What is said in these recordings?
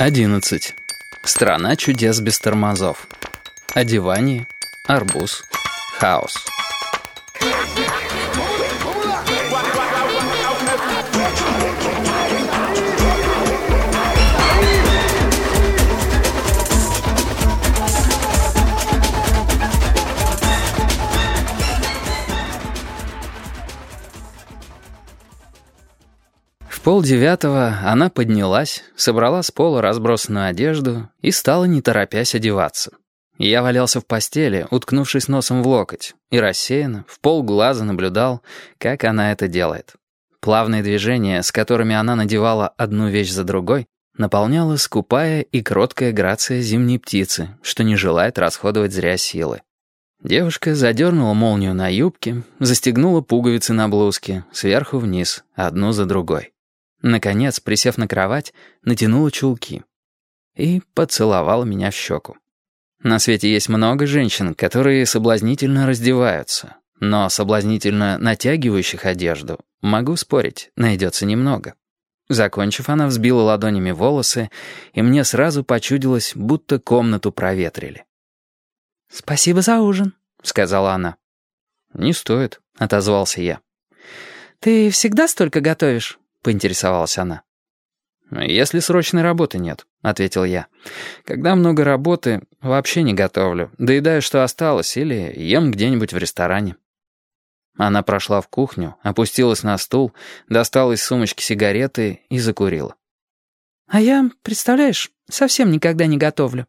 11. Страна чудес без тормозов. Одевание, арбуз, хаос. Полдевятого она поднялась, собрала с пола разбросанную одежду и стала не торопясь одеваться. Я валялся в постели, уткнувшись носом в локоть, и рассеянно, в полглаза наблюдал, как она это делает. Плавные движения, с которыми она надевала одну вещь за другой, наполняла скупая и кроткая грация зимней птицы, что не желает расходовать зря силы. Девушка задернула молнию на юбке, застегнула пуговицы на блузке, сверху вниз, одну за другой. Наконец, присев на кровать, натянула чулки и поцеловала меня в щеку. На свете есть много женщин, которые соблазнительно раздеваются, но соблазнительно натягивающих одежду, могу спорить, найдется немного. Закончив, она взбила ладонями волосы, и мне сразу почудилось, будто комнату проветрили. «Спасибо за ужин», — сказала она. «Не стоит», — отозвался я. «Ты всегда столько готовишь?» — поинтересовалась она. «Если срочной работы нет», — ответил я. «Когда много работы, вообще не готовлю. Доедаю, что осталось, или ем где-нибудь в ресторане». Она прошла в кухню, опустилась на стул, достала из сумочки сигареты и закурила. «А я, представляешь, совсем никогда не готовлю.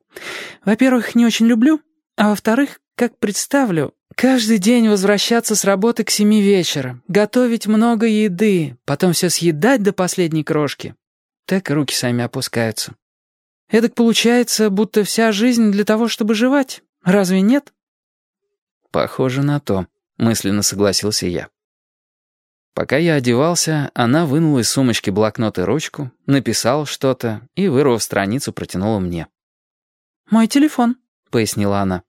Во-первых, не очень люблю, а во-вторых, как представлю, Каждый день возвращаться с работы к семи вечера, готовить много еды, потом все съедать до последней крошки. Так и руки сами опускаются. Эдак получается, будто вся жизнь для того, чтобы жевать. Разве нет? Похоже на то, мысленно согласился я. Пока я одевался, она вынула из сумочки блокнот и ручку, написала что-то и, вырвав страницу, протянула мне. «Мой телефон», — пояснила она.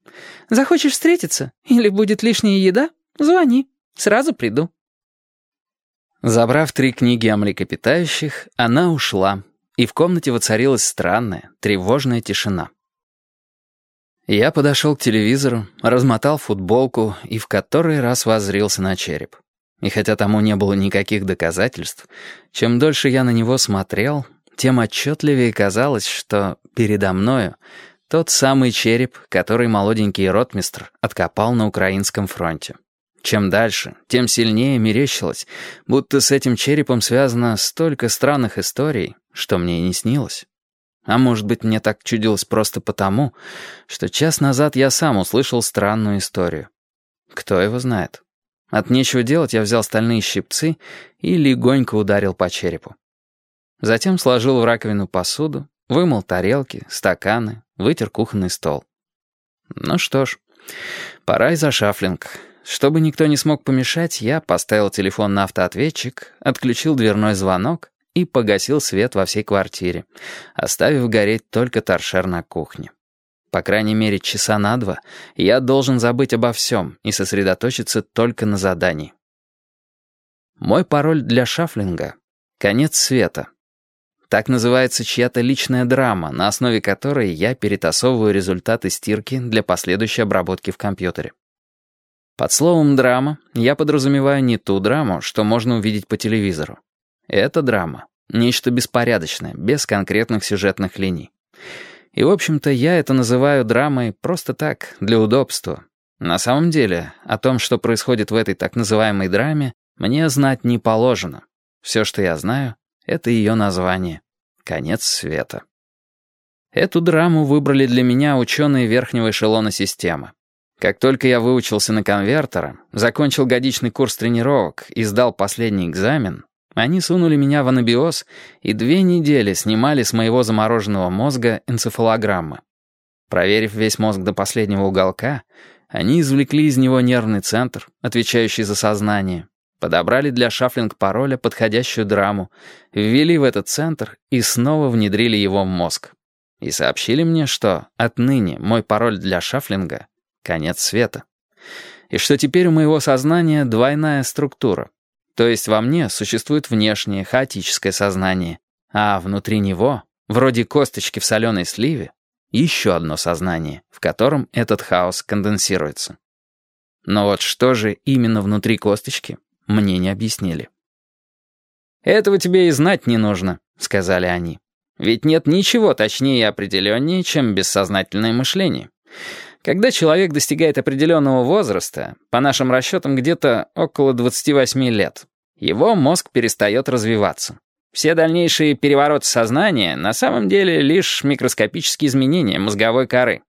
«Захочешь встретиться? Или будет лишняя еда? Звони. Сразу приду». Забрав три книги о млекопитающих, она ушла, и в комнате воцарилась странная, тревожная тишина. Я подошел к телевизору, размотал футболку и в который раз воззрился на череп. И хотя тому не было никаких доказательств, чем дольше я на него смотрел, тем отчетливее казалось, что передо мною тот самый череп, который молоденький ротмистр откопал на украинском фронте. Чем дальше, тем сильнее мерещилось, будто с этим черепом связано столько странных историй, что мне и не снилось. А может быть, мне так чудилось просто потому, что час назад я сам услышал странную историю. Кто его знает? От нечего делать я взял стальные щипцы и легонько ударил по черепу. Затем сложил в раковину посуду, вымыл тарелки, стаканы, вытер кухонный стол. Ну что ж, пора и за шафлинг. Чтобы никто не смог помешать, я поставил телефон на автоответчик, отключил дверной звонок и погасил свет во всей квартире, оставив гореть только торшер на кухне. По крайней мере, часа на два я должен забыть обо всем и сосредоточиться только на задании. Мой пароль для шафлинга — конец света, так называется чья-то личная драма, на основе которой я перетасовываю результаты стирки для последующей обработки в компьютере. Под словом «драма» я подразумеваю не ту драму, что можно увидеть по телевизору. Это драма. Нечто беспорядочное, без конкретных сюжетных линий. И, в общем-то, я это называю драмой просто так, для удобства. На самом деле, о том, что происходит в этой так называемой драме, мне знать не положено. Все, что я знаю, это ее название. Конец света. Эту драму выбрали для меня ученые верхнего эшелона системы. Как только я выучился на конвертера, закончил годичный курс тренировок и сдал последний экзамен, они сунули меня в анабиоз и две недели снимали с моего замороженного мозга энцефалограммы. Проверив весь мозг до последнего уголка, они извлекли из него нервный центр, отвечающий за сознание, Подобрали для шафлинг-пароля подходящую драму, ввели в этот центр и снова внедрили его в мозг. И сообщили мне, что отныне мой пароль для шафлинга — конец света. И что теперь у моего сознания двойная структура. То есть во мне существует внешнее, хаотическое сознание, а внутри него вроде косточки в соленой сливе, еще одно сознание, в котором этот хаос конденсируется. Но вот что же именно внутри косточки, мне не объяснили. «Этого тебе и знать не нужно», — сказали они. «Ведь нет ничего точнее и определеннее, чем бессознательное мышление. Когда человек достигает определенного возраста, по нашим расчетам где-то около 28 лет, его мозг перестает развиваться. Все дальнейшие перевороты сознания на самом деле лишь микроскопические изменения мозговой коры.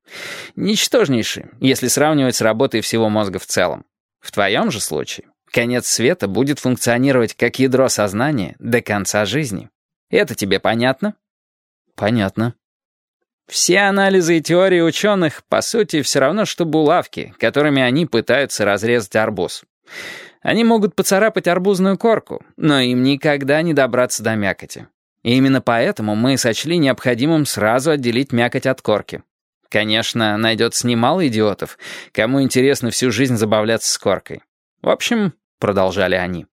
Ничтожнейшие, если сравнивать с работой всего мозга в целом. В твоем же случае конец света будет функционировать как ядро сознания до конца жизни. Это тебе понятно? Понятно. Все анализы и теории ученых, по сути, все равно, что булавки, которыми они пытаются разрезать арбуз. Они могут поцарапать арбузную корку, но им никогда не добраться до мякоти. И именно поэтому мы сочли необходимым сразу отделить мякоть от корки. Конечно, найдется немало идиотов, кому интересно всю жизнь забавляться с коркой. В общем, продолжали они,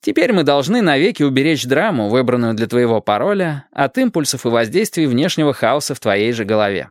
теперь мы должны навеки уберечь драму, выбранную для твоего пароля, от импульсов и воздействий внешнего хаоса в твоей же голове.